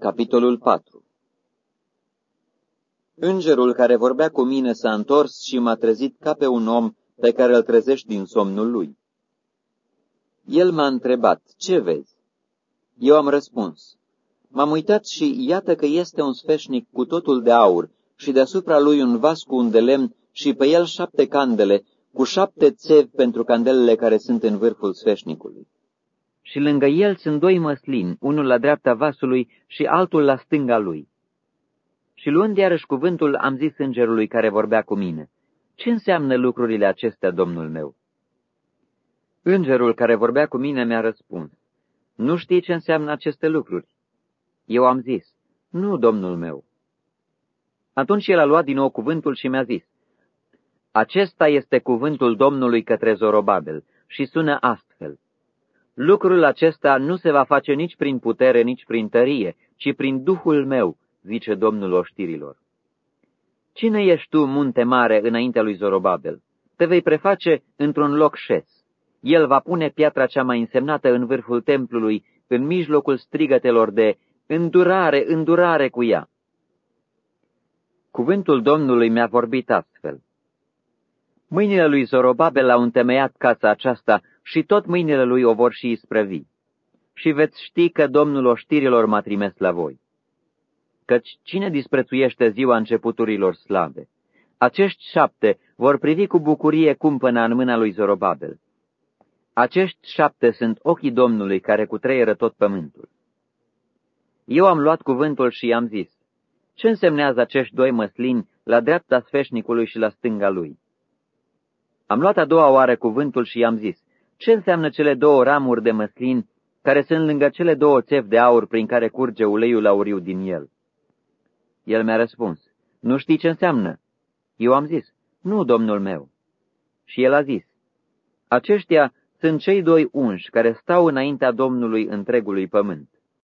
Capitolul 4 Îngerul care vorbea cu mine s-a întors și m-a trezit ca pe un om pe care îl trezești din somnul lui. El m-a întrebat, ce vezi? Eu am răspuns, m-am uitat și iată că este un sfeșnic cu totul de aur și deasupra lui un vas cu un de lemn și pe el șapte candele, cu șapte țevi pentru candelele care sunt în vârful sfeșnicului și lângă el sunt doi măslini, unul la dreapta vasului și altul la stânga lui. Și luând iarăși cuvântul, am zis îngerului care vorbea cu mine, Ce înseamnă lucrurile acestea, domnul meu? Îngerul care vorbea cu mine mi-a răspuns, Nu știi ce înseamnă aceste lucruri? Eu am zis, Nu, domnul meu. Atunci el a luat din nou cuvântul și mi-a zis, Acesta este cuvântul Domnului către Zorobabel și sună astfel. Lucrul acesta nu se va face nici prin putere, nici prin tărie, ci prin Duhul meu, zice Domnul oștirilor. Cine ești tu, munte mare, înaintea lui Zorobabel? Te vei preface într-un loc șes. El va pune piatra cea mai însemnată în vârful templului, în mijlocul strigătelor de îndurare, îndurare cu ea. Cuvântul Domnului mi-a vorbit astfel. Mâinile lui Zorobabel au întemeiat casa aceasta și tot mâinile lui o vor și isprăvi. Și veți ști că Domnul oștirilor m-a trimis la voi. Căci cine disprețuiește ziua începuturilor slabe? Acești șapte vor privi cu bucurie cumpăna în mâna lui Zorobabel. Acești șapte sunt ochii Domnului care cutreieră tot pământul. Eu am luat cuvântul și i-am zis, ce însemnează acești doi măslini la dreapta sfeșnicului și la stânga lui? Am luat a doua oară cuvântul și i-am zis, ce înseamnă cele două ramuri de măslin care sunt lângă cele două țevi de aur prin care curge uleiul auriu din el? El mi-a răspuns, nu știi ce înseamnă? Eu am zis, nu, domnul meu. Și el a zis, aceștia sunt cei doi unși care stau înaintea Domnului întregului pământ.